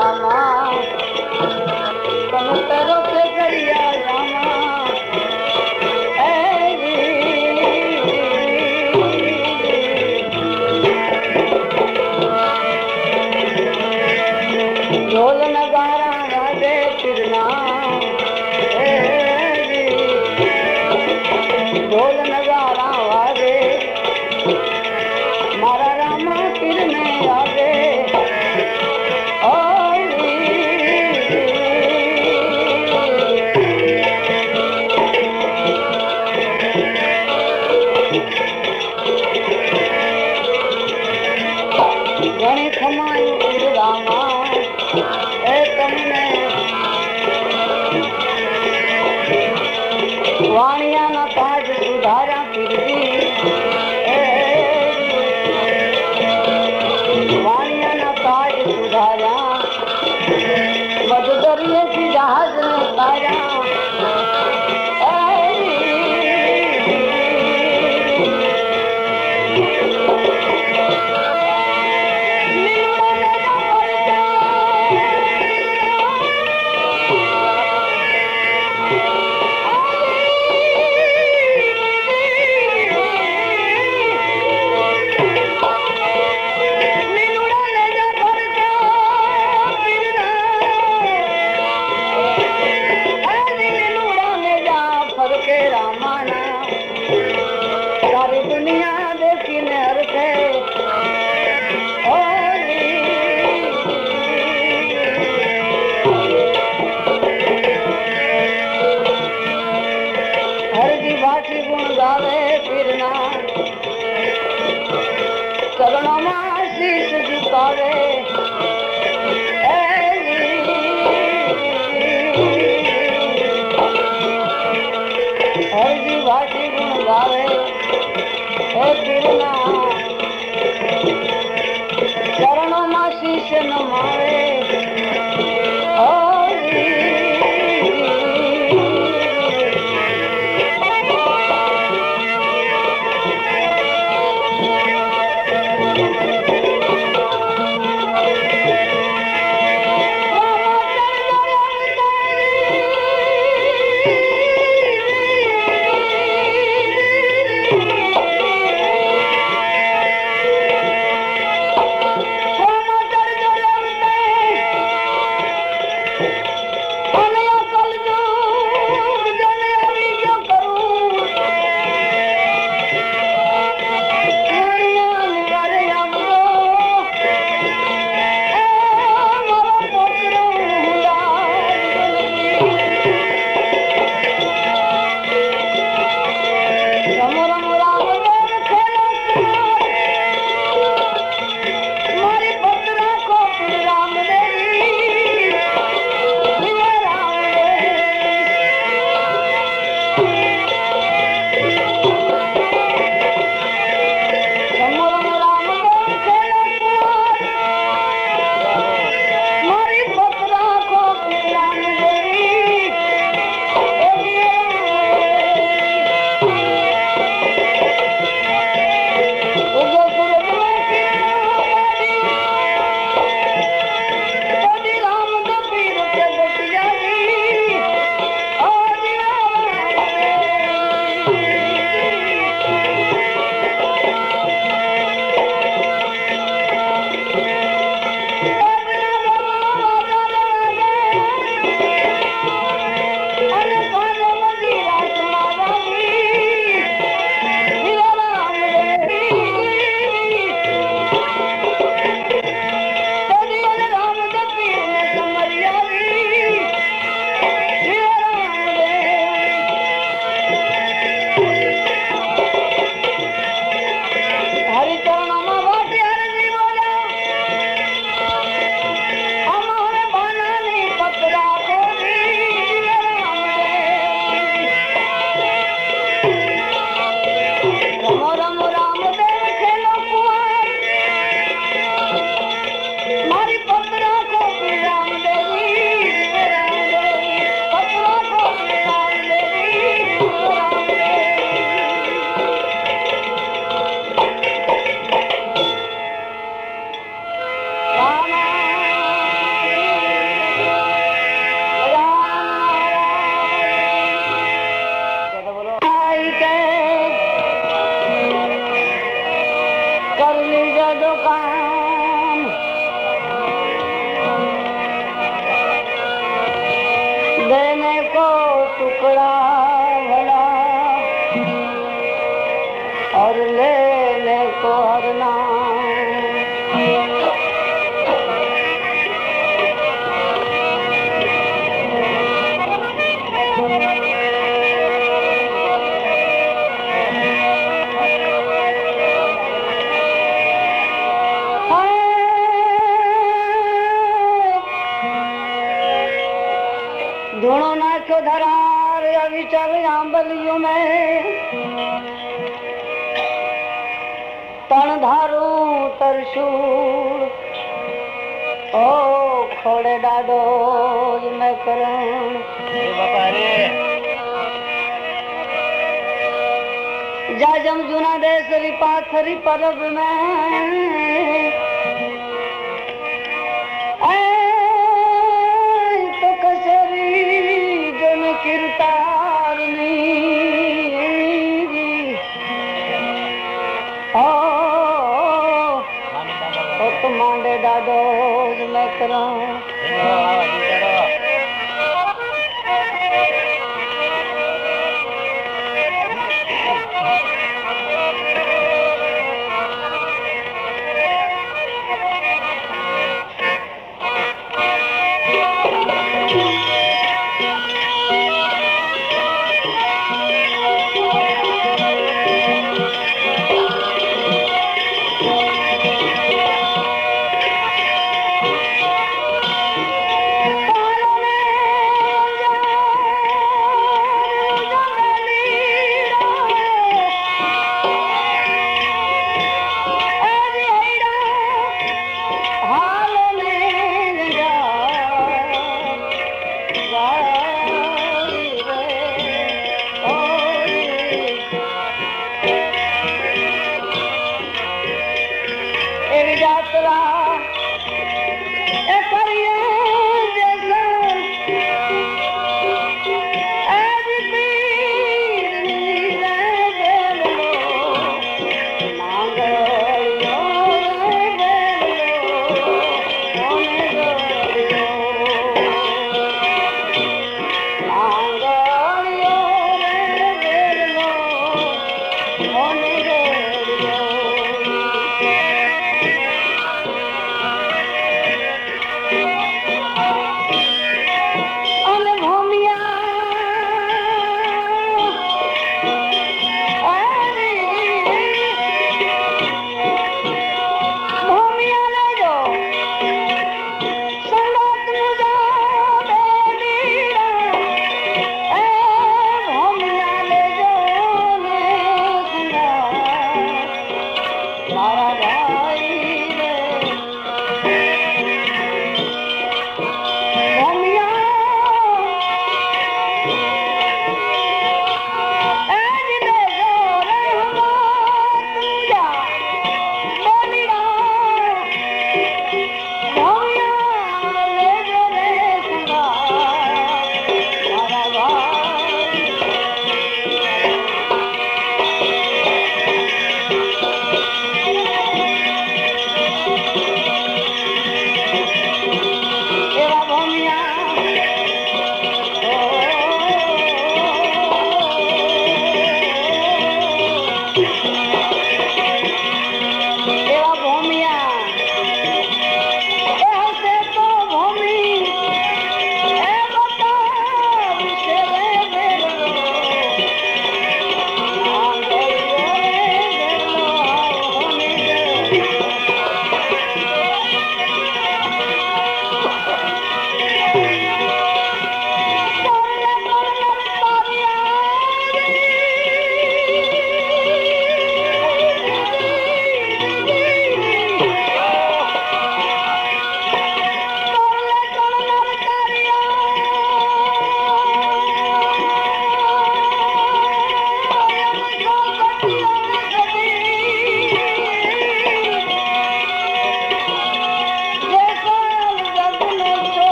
I'm Rama. ધૂણો નાખ્યો ધરાર અવિચલ આંબલિયું મેં તણ ધારું તરશું ઓ ખોડે દાદો મેં કરણ જાજમ જુના દેશ રી પાથરી પરબ મેં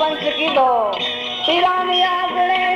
પરપંચ કીધો તિરાની આગળે